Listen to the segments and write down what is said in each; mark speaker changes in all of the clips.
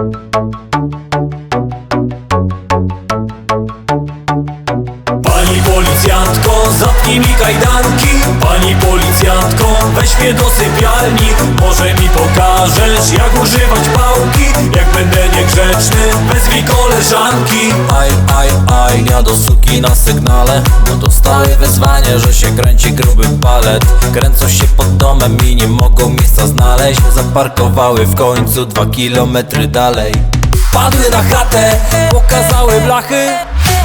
Speaker 1: Pani policjantko, zapnij mi kajdanki. Pani policjantko, weź mnie do sypialni. Może mi pokażesz, jak używać pałki. Jak będę niegrzeczny, wezwij koleżanki.
Speaker 2: Aj, aj, aj, ja do suki na sygnale. Bo dostaję wezwanie, że się kręci gruby palet. Kręcą się pod domem i nie mogą miejsca znaleźć. Zaparkowały w końcu dwa kilometry dalej. Padły na chatę, pokazały blachy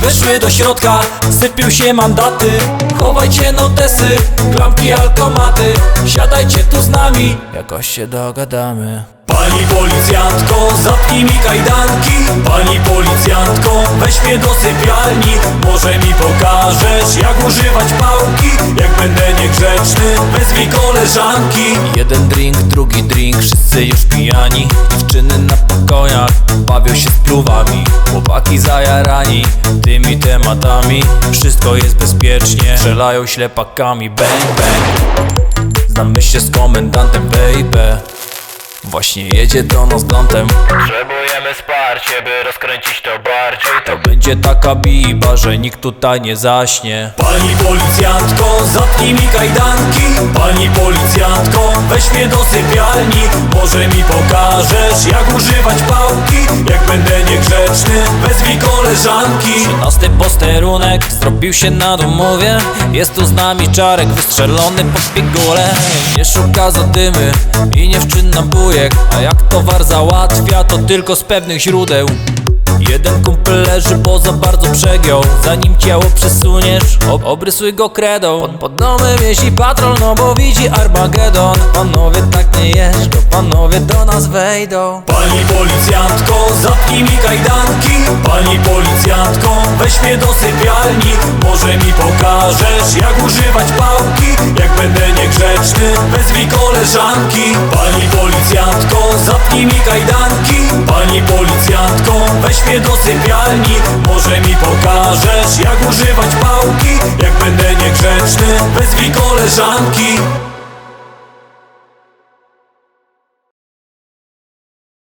Speaker 2: Weszły do środka, sypią się mandaty. Chowajcie notesy, klamki, alkomaty. Siadajcie tu z nami, jakoś się dogadamy.
Speaker 1: Pani policjantko, zapnij mi kajdanki. Pani policjantko, weź mnie do sypialni. Może mi pokażesz, jak używać pałki. Jak będę niegrzeczny, wezwij koleżanki.
Speaker 2: Jeden drink, drugi drink, wszyscy już pijani. Dziewczyny na pokojach, bawią się z pluwami. Chłopaki zajarani tymi tematami. Wszystko jest bezpiecznie, strzelają ślepakami. Bang, bang. Znamy się z komendantem, baby. Właśnie jedzie do nas glątem
Speaker 3: Potrzebujemy wsparcie, by rozkręcić to bardziej.
Speaker 2: To będzie taka biba, że nikt tutaj nie zaśnie.
Speaker 1: Pani policjantko, zapnij mi kajdanki Pani policjantko, weź mnie do sypialni. Może mi pokażesz, jak używać pałki. Jak będę niegrzeczny, wezwij koleżanki.
Speaker 2: Trzynasty posterunek zrobił się na domowie. Jest tu z nami czarek wystrzelony pod pigułę Nie szuka zadymy i nie wczynna bujek. A jak towar załatwia to tylko z pewnych źródeł. Jeden kumpel leży, bo za bardzo przegiął. Zanim ciało przesuniesz, ob obrysuj go kredą. Pod, pod domem jeździ patrol, no bo widzi Armagedon. Panowie tak nie jeżdżą, panowie do nas wejdą.
Speaker 1: Pani policjantko, zapnij mi kajdanki. Pani policjantko, weź mnie do sypialni. Może mi pokażesz, jak używać pałki będę niegrzeczny, wezwij koleżanki. Pani policjantko, zapnij mi kajdanki. Pani policjantko, weź mnie do sypialni. Może mi pokażesz, jak używać pałki. Jak będę niegrzeczny, wezwij koleżanki